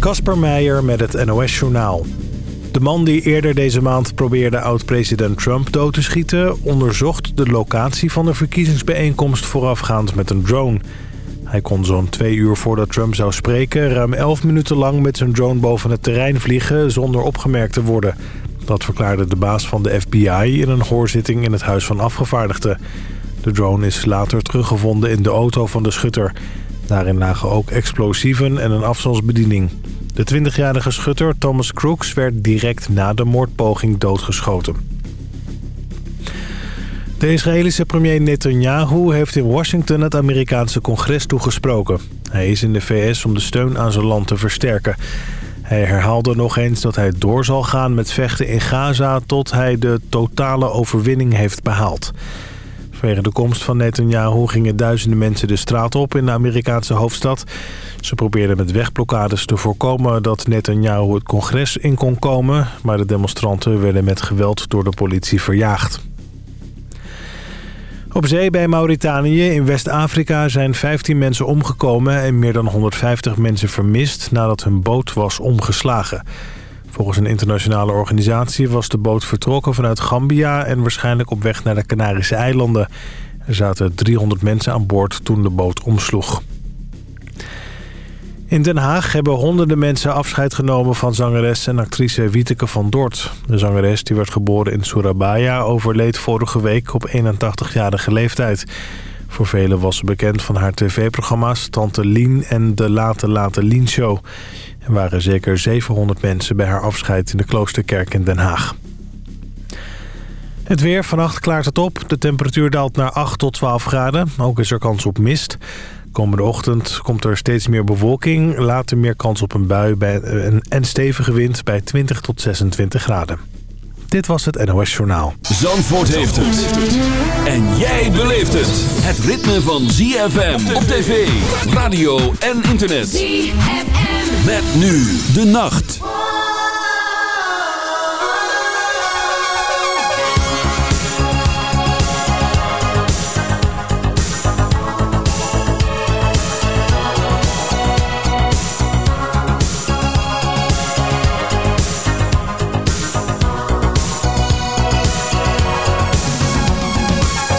Kasper Meijer met het NOS-journaal. De man die eerder deze maand probeerde oud-president Trump dood te schieten... onderzocht de locatie van de verkiezingsbijeenkomst voorafgaand met een drone. Hij kon zo'n twee uur voordat Trump zou spreken... ruim elf minuten lang met zijn drone boven het terrein vliegen zonder opgemerkt te worden. Dat verklaarde de baas van de FBI in een hoorzitting in het Huis van Afgevaardigden. De drone is later teruggevonden in de auto van de schutter... Daarin lagen ook explosieven en een afstandsbediening. De 20-jarige schutter Thomas Crooks werd direct na de moordpoging doodgeschoten. De Israëlische premier Netanyahu heeft in Washington het Amerikaanse congres toegesproken. Hij is in de VS om de steun aan zijn land te versterken. Hij herhaalde nog eens dat hij door zal gaan met vechten in Gaza tot hij de totale overwinning heeft behaald. Vanwege de komst van Netanyahu gingen duizenden mensen de straat op in de Amerikaanse hoofdstad. Ze probeerden met wegblokkades te voorkomen dat Netanyahu het congres in kon komen. Maar de demonstranten werden met geweld door de politie verjaagd. Op zee bij Mauritanië in West-Afrika zijn 15 mensen omgekomen en meer dan 150 mensen vermist nadat hun boot was omgeslagen. Volgens een internationale organisatie was de boot vertrokken vanuit Gambia... en waarschijnlijk op weg naar de Canarische eilanden. Er zaten 300 mensen aan boord toen de boot omsloeg. In Den Haag hebben honderden mensen afscheid genomen van zangeres en actrice Wieteke van Dort. De zangeres, die werd geboren in Surabaya, overleed vorige week op 81-jarige leeftijd. Voor velen was ze bekend van haar tv-programma's Tante Lien en de Late Late Lien Show waren zeker 700 mensen bij haar afscheid in de Kloosterkerk in Den Haag. Het weer, vannacht klaart het op. De temperatuur daalt naar 8 tot 12 graden. Ook is er kans op mist. Komende ochtend komt er steeds meer bewolking. Later meer kans op een bui bij een, en stevige wind bij 20 tot 26 graden. Dit was het NOS Journaal. Zandvoort heeft het. En jij beleeft het. Het ritme van ZFM op tv, radio en internet. ZFM. Met nu de nacht. It's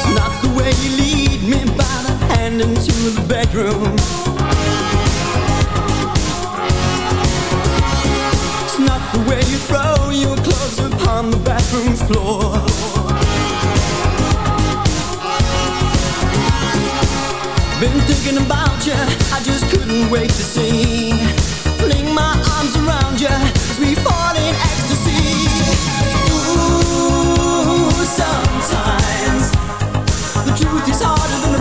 not the way you lead me by the hand into the bedroom your clothes upon the bathroom floor. Been thinking about you, I just couldn't wait to see. Fling my arms around you as we fall in ecstasy. Ooh, sometimes the truth is harder than the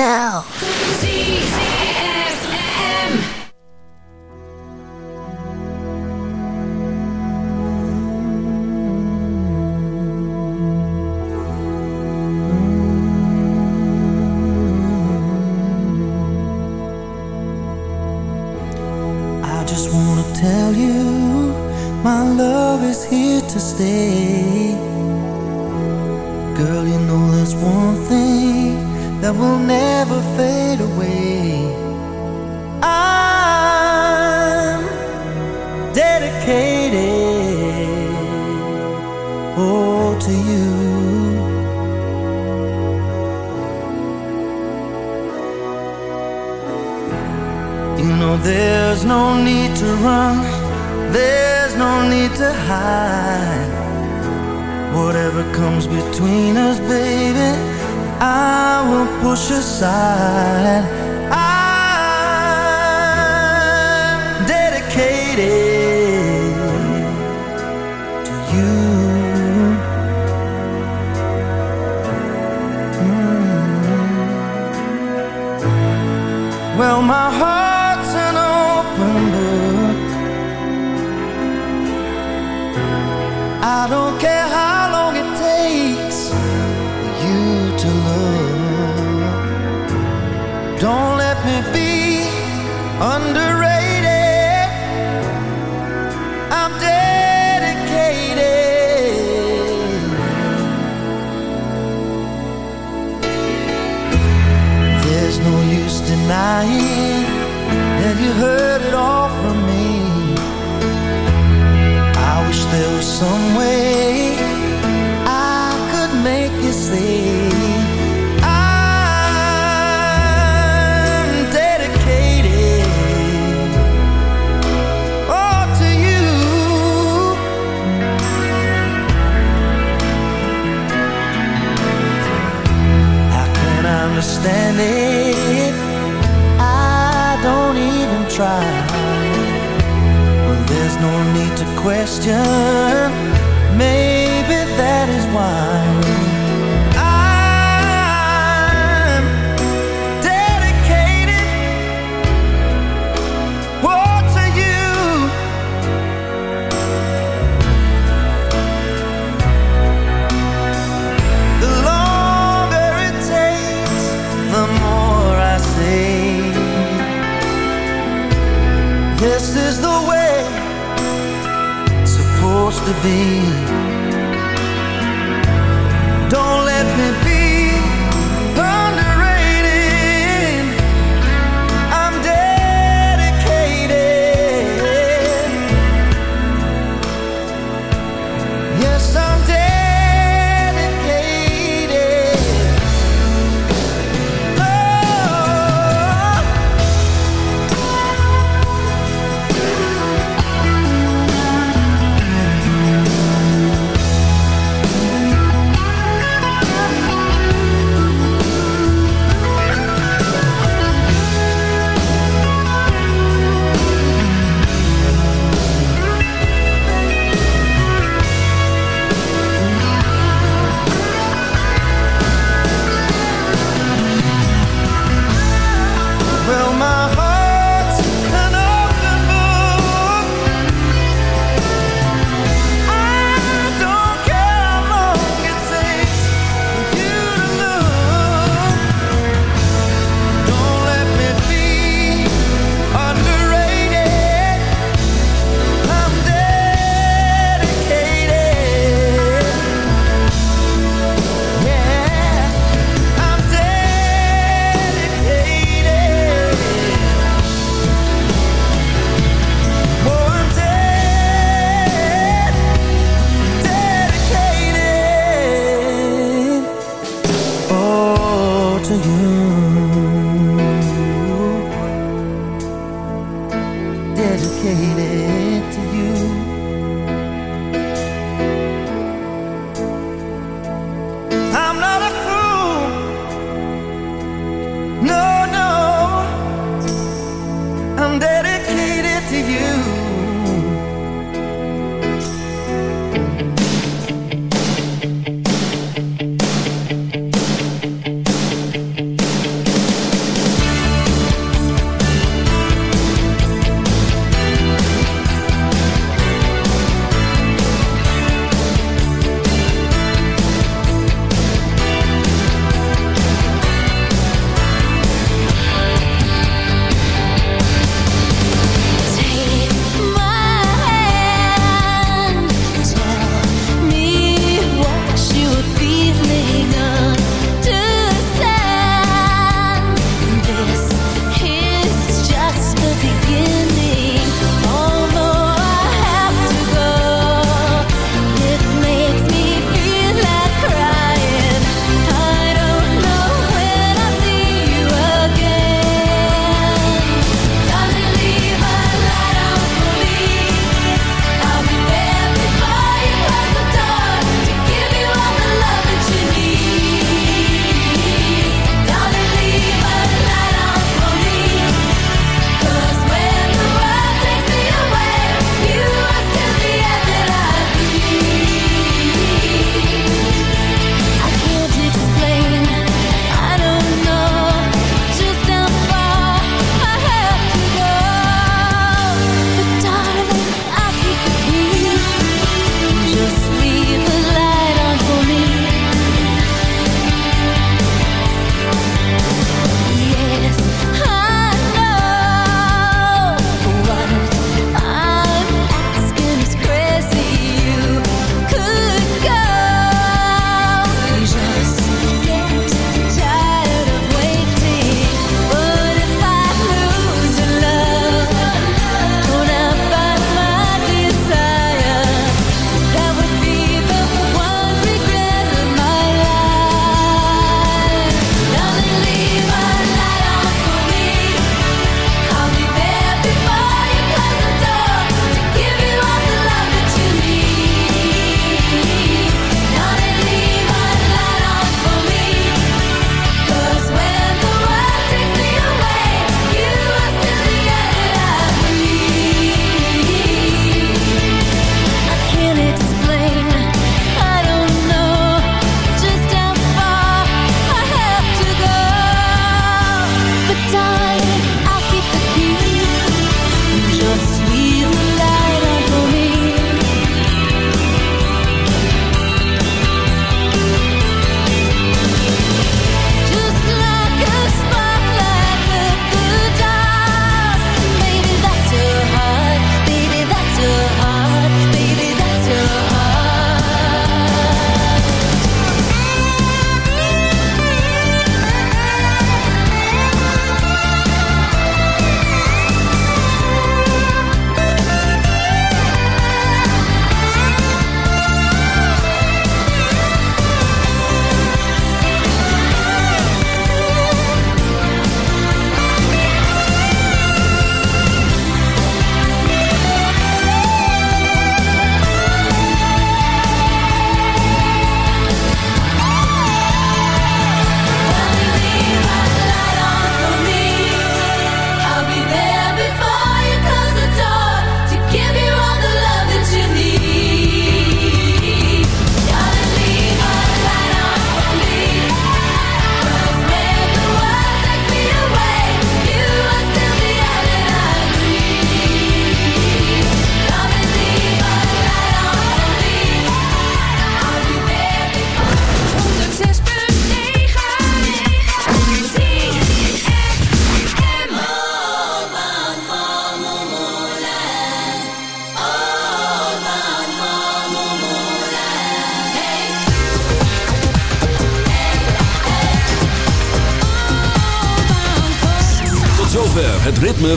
now.